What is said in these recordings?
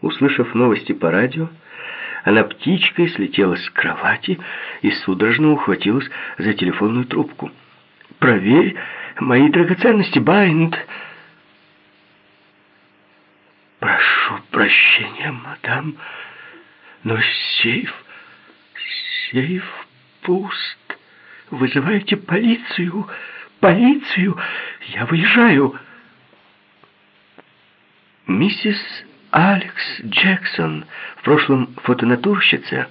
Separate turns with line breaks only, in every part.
Услышав новости по радио, она птичкой слетела с кровати и судорожно ухватилась за телефонную трубку. «Проверь мои драгоценности, Байнд!» «Прошу прощения, мадам, но сейф, сейф пуст. Вызывайте полицию, полицию, я выезжаю!» Миссис Алекс Джексон, в прошлом фотонатурщица,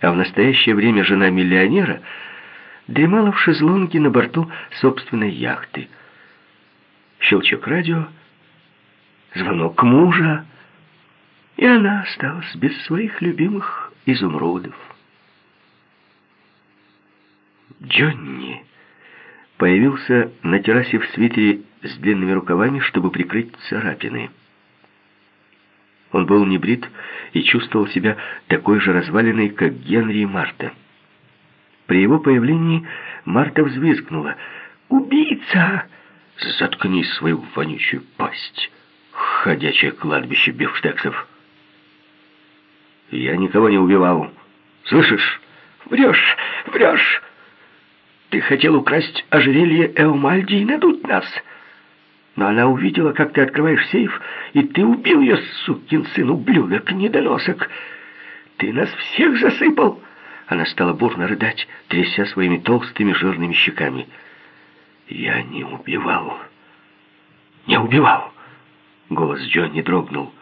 а в настоящее время жена миллионера, дремала в шезлонге на борту собственной яхты. Щелчок радио, звонок мужа, и она осталась без своих любимых изумрудов. Джонни появился на террасе в свитере с длинными рукавами, чтобы прикрыть царапины. Он был небрит и чувствовал себя такой же разваленной, как Генри и Марта. При его появлении Марта взвизгнула. «Убийца!» «Заткни свою вонючую пасть, ходячее кладбище бифштексов!» «Я никого не убивал. Слышишь?» «Врешь, врешь! Ты хотел украсть ожерелье Эумальди и надуть нас!» Но она увидела, как ты открываешь сейф, и ты убил ее, сукин сын, ублюдок, недоносок. Ты нас всех засыпал!» Она стала бурно рыдать, тряся своими толстыми жирными щеками. «Я не убивал. Не убивал!» Голос Джонни дрогнул.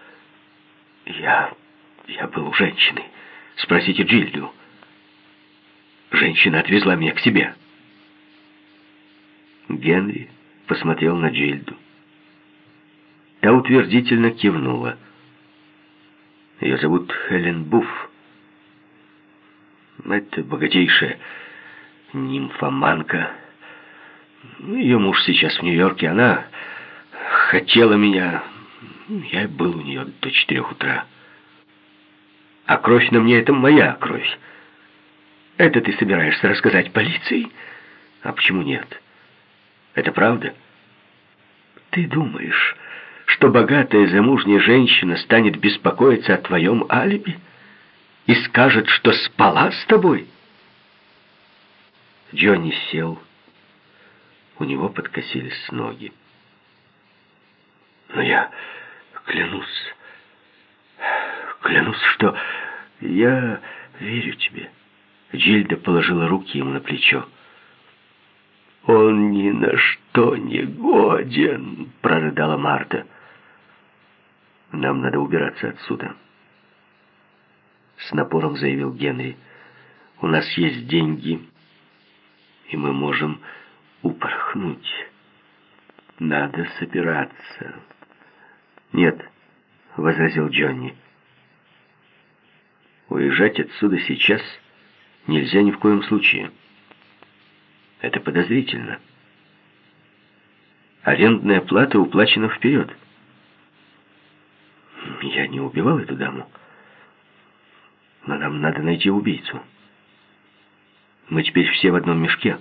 «Я... я был у женщины. Спросите Джильду. Женщина отвезла меня к себе». Генри посмотрел на Джильду. Утвердительно кивнула. Ее зовут Хелен Буфф. Это богатейшая нимфоманка. Ее муж сейчас в Нью-Йорке. Она хотела меня. Я был у нее до четырех утра. А кровь на мне — это моя кровь. Это ты собираешься рассказать полиции? А почему нет? Это правда? Ты думаешь, что богатая замужняя женщина станет беспокоиться о твоем алиби и скажет, что спала с тобой? Джонни сел. У него подкосились ноги. Но я клянусь, клянусь, что я верю тебе. Джильда положила руки ему на плечо. «Он ни на что не годен!» — прорыдала Марта. «Нам надо убираться отсюда», — с напором заявил Генри. «У нас есть деньги, и мы можем упорхнуть. Надо собираться». «Нет», — возразил Джонни. «Уезжать отсюда сейчас нельзя ни в коем случае». Это подозрительно. Арендная плата уплачена вперед. Я не убивал эту даму. Но нам надо найти убийцу. Мы теперь все в одном мешке,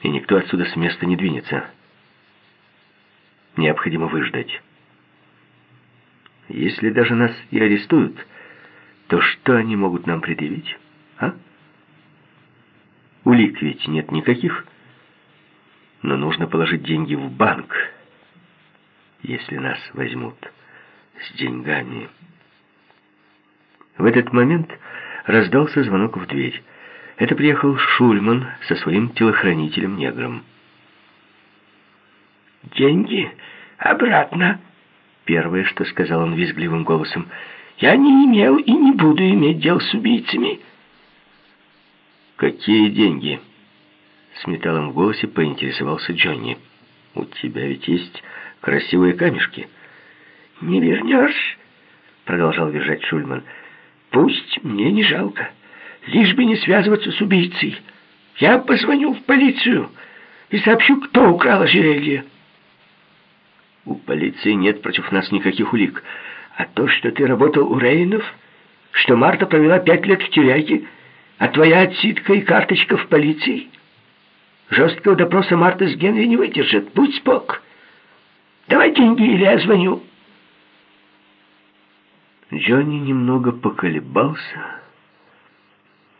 и никто отсюда с места не двинется. Необходимо выждать. Если даже нас и арестуют, то что они могут нам предъявить, а? Улик ведь нет никаких. Но нужно положить деньги в банк, если нас возьмут с деньгами. В этот момент раздался звонок в дверь. Это приехал Шульман со своим телохранителем-негром.
«Деньги обратно», — первое, что сказал он визгливым голосом. «Я не имел и не буду иметь дел с убийцами».
«Какие деньги?» С металлом в голосе поинтересовался Джонни. «У тебя ведь есть красивые камешки».
«Не вернешь?» Продолжал визжать Шульман. «Пусть мне не жалко. Лишь бы не связываться с убийцей. Я позвоню в полицию и сообщу, кто украл ожерелье».
«У полиции нет против нас никаких улик.
А то, что ты работал у Рейнов, что Марта провела пять лет в тюряге, а твоя отсидка и карточка в полиции? Жесткого допроса Марта с Генри не выдержит. Будь спок. Давай деньги, или я звоню. Джонни немного поколебался,